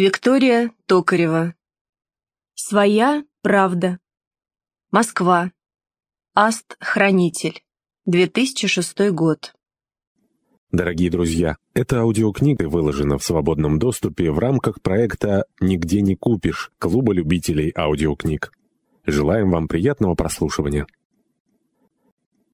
Виктория Токарева. Своя правда. Москва. Аст-хранитель. 2006 год. Дорогие друзья, эта аудиокнига выложена в свободном доступе в рамках проекта «Нигде не купишь» Клуба любителей аудиокниг. Желаем вам приятного прослушивания.